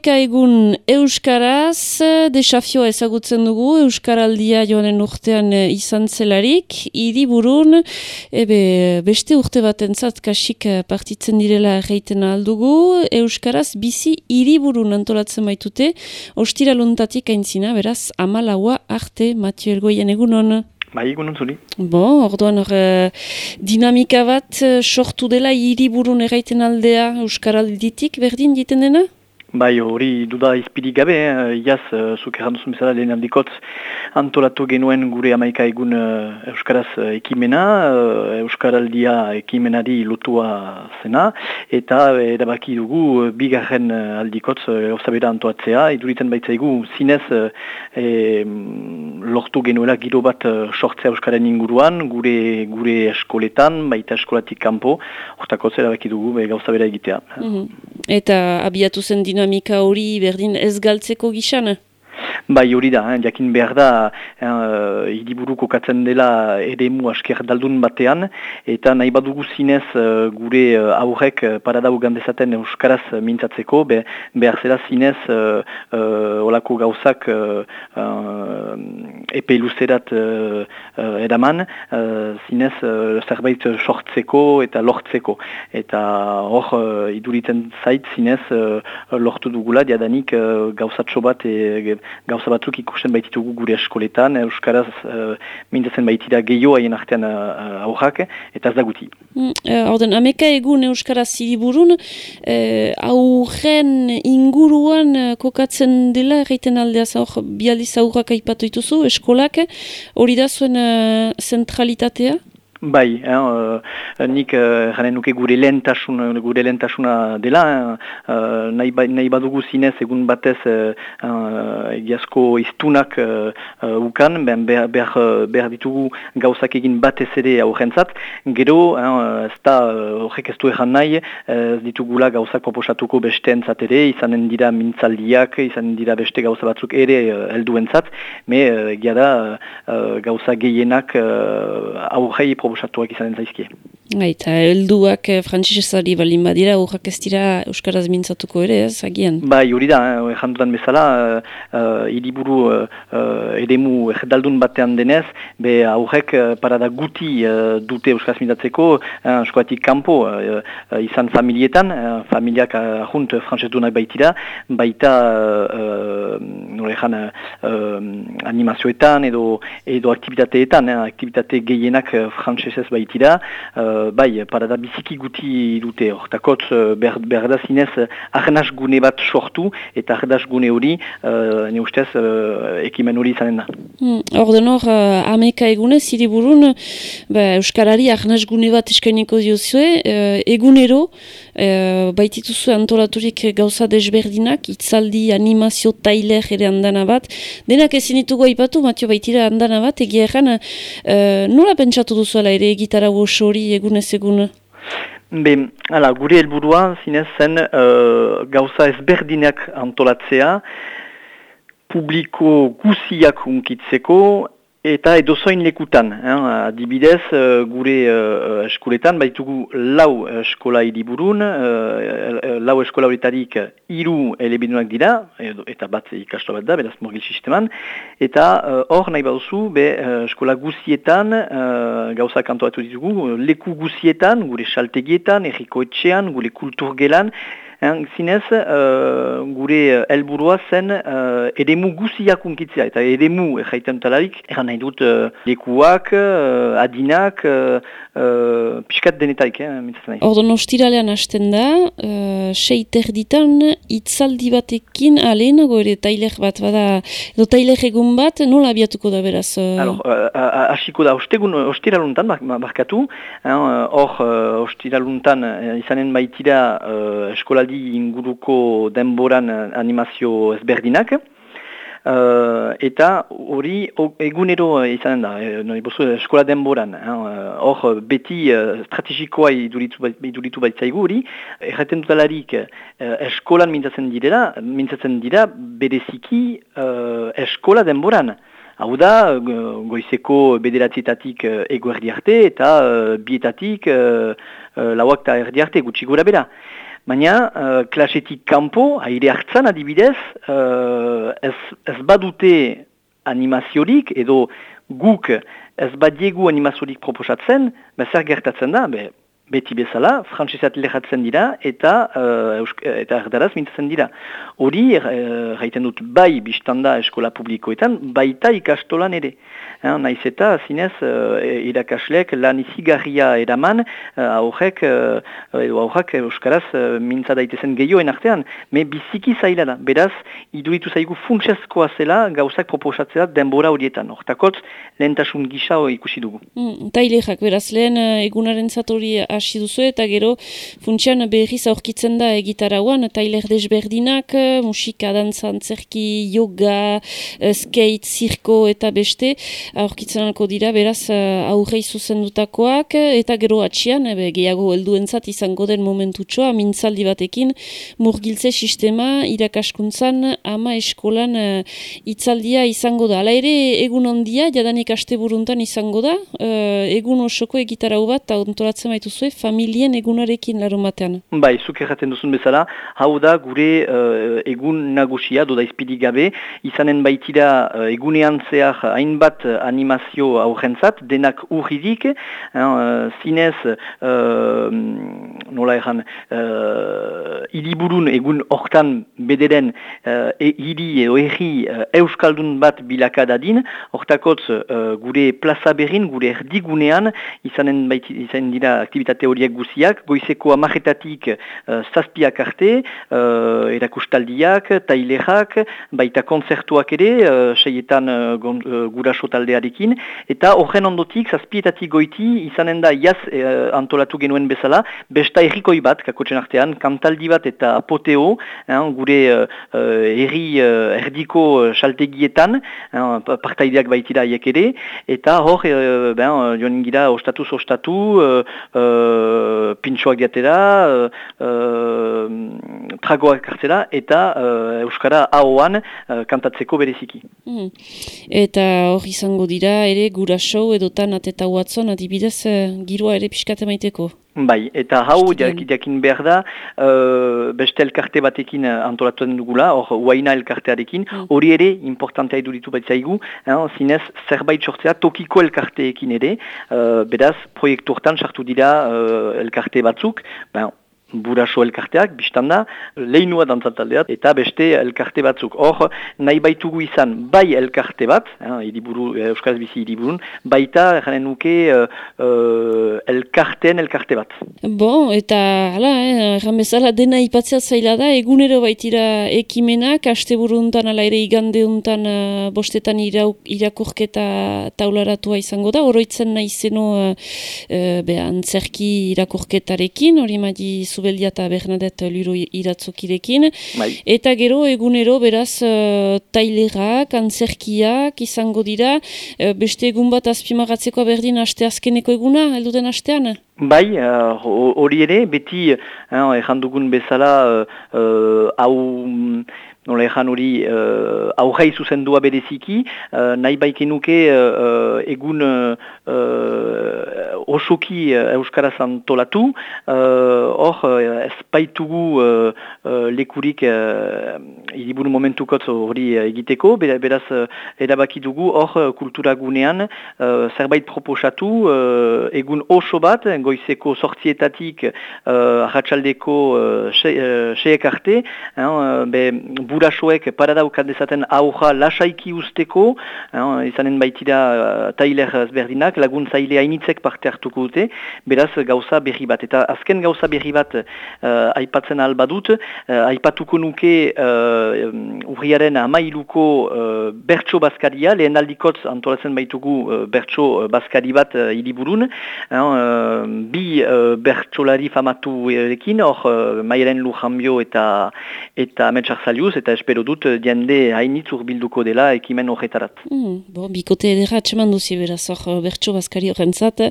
Amaika egun Euskaraz, desafioa ezagutzen dugu, Euskaraldia joanen urtean izan zelarik, hiriburun, ebe beste urte bat entzat kasik partitzen direla reiten aldugu, Euskaraz bizi hiriburun antolatzen baitute, ostira luntatik aintzina, beraz, amalaua arte, Matio Ergoien egun hon. Bai, egun zuri. Bo, orduan hor, dinamika bat sortu dela hiriburun erraiten aldea Euskaralditik, berdin diten dena? Bai, hori duda izpirik gabe, eh, iaz, uh, zuk erranduzun bezala lehen aldikotz, antolatu genuen gure amaika egun uh, Euskaraz uh, ekimena, uh, Euskaraldia ekimenari lotua zena, eta erabaki dugu bigarren uh, aldikotz uh, osabera antoatzea, iduriten baitzaigu zinez uh, e, lortu genuela giro bat uh, sortzea Euskaren inguruan, gure gure eskoletan, baita eskolatik kanpo, hortako erabaki dugu be, gauza bera egitea. Mhm. Eta abiatu zen dinamika hori berdin ez galtzeko gixan? Bai hori da, eh, jakin behar da uh, hidiburu kokatzen dela eremu asker daldun batean eta nahi badugu zinez uh, gure aurrek uh, paradau gandezaten euskaraz mintzatzeko be, behar zela zinez uh, uh, olako gauzak uh, uh, epe luzerat uh, edaman uh, zinez uh, zerbait sortzeko eta lortzeko. Eta hor uh, iduritzen zait zinez uh, lortu dugula diadanik uh, gauzatxo bat e, gauza batzuk ikusten baititugu gure eskoletan, Euskaraz uh, mintatzen baitira gehiago haien artean uh, aurrak, eta ez da guti. Mm, uh, ameka egun Euskaraz ziriburun, uh, aurren inguruan kokatzen dela, erreiten aldeaz aur, bializ aurrak aipatu dituzu, eskolak, hori da zuen uh, zentralitatea? Bai, eh, nik uh, nuke gure lehentasun, gure lehentasuna dela, uh, nahi, ba, nahi badugu zinez egun batez uh, egiazko iztunak ukan, ben behar, behar, behar ditugu gauzak egin batez ere aurrentzat, gero, ez da horrek ez du egan nahi, ez ditugula gauzak proposatuko beste entzat ere, izanen dira mintzaldiak, izanen dira beste gauza batzuk ere uh, elduentzat, me egia da gauza gehienak uh, aurrei proposatuak izanen zaizkie. Eta helduak eh, frantzisezari balin badira, urrak ez dira Euskaraz mintzatuko ere, ez, agian? Bai, hori da, eh, jandudan bezala, uh, iriburu uh, edemu erdaldun batean denez, be aurrek uh, parada guti uh, dute Euskaraz mintzatzeko, uh, eskoatik kanpo uh, izan familietan, uh, familiak uh, frantzezunak baitira, baita uh, norejan, uh, animazioetan edo, edo aktivitateetan, uh, aktivitate gehienak uh, frantzesez baitira, uh, bai, parada biziki guti dute, hortakot uh, ber, berda zinez uh, gune bat sortu, eta arnaz gune hori, uh, ne ustez, uh, ekimen hori izanen da. Hmm, Orden hor, uh, ameka egune, ziri burun, ba, Euskarari arnaz gune bat eskainiko diozue, uh, egunero, uh, baitituzu antolaturik gauza desberdinak, itzaldi, animazio, tailer ere andana bat, denak ezin ditugu aipatu, Matio baitira andana bat, egia erran, uh, nola pentsatu duzuela ere egitara hori egunez egun? Be, ala, gure helburua zinez zen uh, gauza ezberdinak antolatzea, publiko guziak unkitzeko, Eta edozoin lekutan, eh, adibidez, uh, gure uh, eskoletan, baitugu lau eskola hiriburun, uh, lau eskola horretarik hiru elebidunak dira, eta bat ikasto bat da, beraz morgil sisteman, eta hor nahi baduzu, be uh, eskola guzietan, uh, gauzak antoatu ditugu, leku guzietan, gure saltegietan, erriko etxean, gure kulturgelan, hein, zinez, uh, gure helburua zen uh, edemu guziak unkitzea, eta edemu erraiten talarik, erran nahi dut uh, lekuak, uh, adinak, uh, uh, piskat denetaik, eh, mitzatzen nahi. Ordo nostiralean hasten da, uh, seiter ditan, itzaldi batekin, alenago ere tailer bat, bada, edo tailer egun bat, nola abiatuko da beraz? Alors, uh, asiko da, ostegun, ostiraluntan, barkatu, hor, uh, ostiraluntan, izanen baitira uh, eskolal inguruko denboran eh, animazio ezberdinak. Uh, eta hori egunero izan da, e, no, eskola denboran, hor beti uh, strategikoa iduritu, iduritu baitzaigu hori, erraten dutalarik uh, eskolan mintzatzen direla, mintzatzen dira bereziki uh, eskola denboran. Hau da, goizeko bederatzietatik uh, ego erdi arte eta uh, bietatik uh, lauak erdi arte gutxi gura bera. Baina, uh, klasetik kanpo, aire hartzan adibidez, uh, ez, ez badute animaziorik, edo guk ez badiegu animaziorik proposatzen, zer gertatzen da, be, beti bezala, frantzesat lehatzen dira eta uh, eta erdaraz mintzatzen dira. Hori, uh, dut, bai biztanda eskola publikoetan, baita ikastolan ere. Eh, naiz eta, zinez, uh, irakasleak lan izigarria eraman, aurrek, uh, edo aurrak euskaraz uh, mintza daitezen gehioen artean, me biziki zaila da. Beraz, iduritu zaigu funtsezkoa zela gauzak proposatzea denbora horietan. Hortakotz, lehentasun gisa ikusi dugu. Mm, Tailexak, beraz, lehen egunaren zatori hasi duzu eta gero funtsian berriz aurkitzen da egitarauan, tailer desberdinak, musika, dantzan, zerki, yoga, eh, skate, zirko eta beste, aurkitzen alko dira, beraz eh, aurrei zuzendutakoak, eta gero atxian, ebe, gehiago helduentzat izango den momentutxoa, mintzaldi batekin, murgiltze sistema, irakaskuntzan, ama eskolan uh, itzaldia izango da. Ala ere, egun ondia, jadanik aste buruntan izango da, egun osoko egitarau bat, ontolatzen baituzue, familien egunarekin larun batean. Bai, zuk erraten duzun bezala, hau da gure uh, egun nagusia, doda izpidik gabe, izanen baitira uh, egunean zehar hainbat animazio aurrentzat, denak urridik, uh, zinez, uh, nola erran, uh, iriburun egun hortan bederen uh, e, iri edo erri uh, euskaldun bat bilakadadin, hortakotz uh, gure plaza berrin, gure erdigunean, izanen, baitira, izanen dira aktivitate horiek guziak, goizeko amaretatik uh, zazpiak arte, uh, erakustaldiak, tailerak, baita konzertuak ere, uh, seietan uh, guraso taldearekin, eta horren ondotik zazpietatik goiti izanen da jaz antolatu genuen bezala, besta errikoi bat, kakotxen artean, kantaldi bat eta poteo, gure uh, erri uh, erdiko saltegietan, uh, partaideak baitira aiek ere, eta hor, uh, ben, joan gira, ostatuz ostatu, uh, uh, pintxoak diatera, uh, uh, tragoak kartzera, eta uh, Euskara ahoan uh, kantatzeko bereziki. Mm. Eta hor izango dira, ere guraso edotan ateta huatzon, adibidez, uh, giroa ere piskate maiteko? Bai, eta hau jakin behar da, uh, beste elkarte batekin antolatuan dugula, hor uaina elkartearekin, mm. hori ere, importantea iduritu bat zaigu, eh, zinez, zerbait sortzea tokiko elkarteekin ere, uh, beraz, proiektu hortan sartu dira uh, elkarte batzuk, ben, buraso elkarteak, biztanda, lehinua dantzataldeat, eta beste elkarte batzuk. Hor, nahi baitugu izan, bai elkarte bat, eh, iriburu, eh, Euskaz Bizi iriburun, baita, janen nuke, uh, uh, elkarteen elkarte bat. Bon, eta, hala, eh, bezala, dena ipatzea zaila da, egunero baitira ekimenak, aste buruntan, ala ere igande untan, uh, bostetan irakurketa taularatua izango da, oroitzen nahi zeno, uh, uh, behan, zerki irakurketarekin, hori madi Zubeldia eta Bernadette Luro iratzokirekin. Bai. Eta gero egunero beraz uh, tailerak, antzerkiak izango dira. Uh, beste egun bat azpimagatzeko berdin aste azkeneko eguna, elduden astean? Bai, hori uh, ere, beti, uh, dugun bezala, hau... Nola ejan hori uh, aurrei zuzendua bereziki, uh, nahi baikinuke uh, egun uh, osoki uh, Euskaraz antolatu, hor uh, ez baitugu uh, uh, lekurik uh, idiburu momentukotz hori egiteko, beraz uh, erabaki dugu hor kultura gunean uh, zerbait proposatu uh, egun oso bat, goizeko sortzietatik uh, arratsaldeko uh, seek arte, uh, be, burasoek paradaukat dezaten auja lasaiki usteko, eh, izanen baitira uh, tailer ezberdinak, lagun zaile hainitzek parte hartuko dute, beraz gauza berri bat. Eta azken gauza berri bat uh, aipatzen albadut, uh, aipatuko nuke uh, urriaren amailuko uh, bertso bazkaria, lehen aldikotz antolatzen baitugu uh, bertso bazkari bat uh, iliburun, uh, bi uh, bertsolari famatu erekin, hor uh, mairen lujambio eta eta metxar zaliuz, eta espero dut diende hainitz urbilduko dela ekimen horretarat. Mm, bo, bikote edera atseman duzi beraz, hor bertso bazkari horrentzat.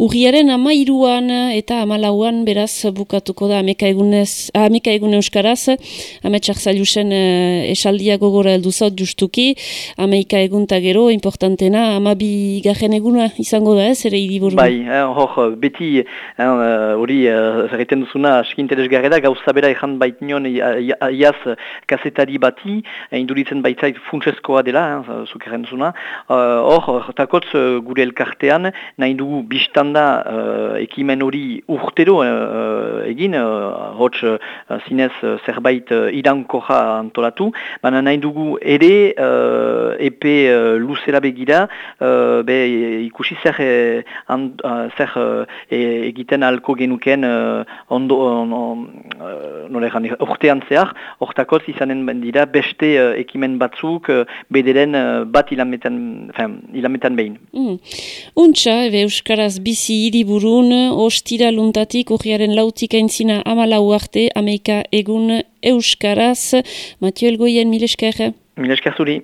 Urriaren ama iruan eta ama lauan beraz bukatuko da ameka, egunez, ameka egun euskaraz, ametsak zailusen esaldia gogora heldu zaut justuki, ameika egunta gero, importantena, ama bi garen eguna izango da ez, ere idiburu? Bai, hor, beti hori zerreten duzuna askinteresgarra da, gauza bera ezan baitnion iaz kasetari bati, induritzen baitzait funtsezkoa dela, eh, zukerren zuna. Hor, uh, takotz gure elkartean, nahi dugu biztanda uh, ekimen hori urtero uh, egin, uh, hotz uh, zinez zerbait uh, irankoja antolatu, baina nahi dugu ere uh, epe uh, luzera begira, uh, be, ikusi zer, uh, zer uh, egiten alko genuken uh, ondo, on, on, uh, urtean zehar, hortakoz izanen dira beste uh, ekimen batzuk uh, bederen uh, bat ilametan, ilametan behin. Mm. Untxa, ebe Euskaraz bizi hiriburun, ostira luntatik urriaren lautik aintzina amalau arte, ameika egun Euskaraz, Matio Elgoien, mileskerre? Mileskerzuri.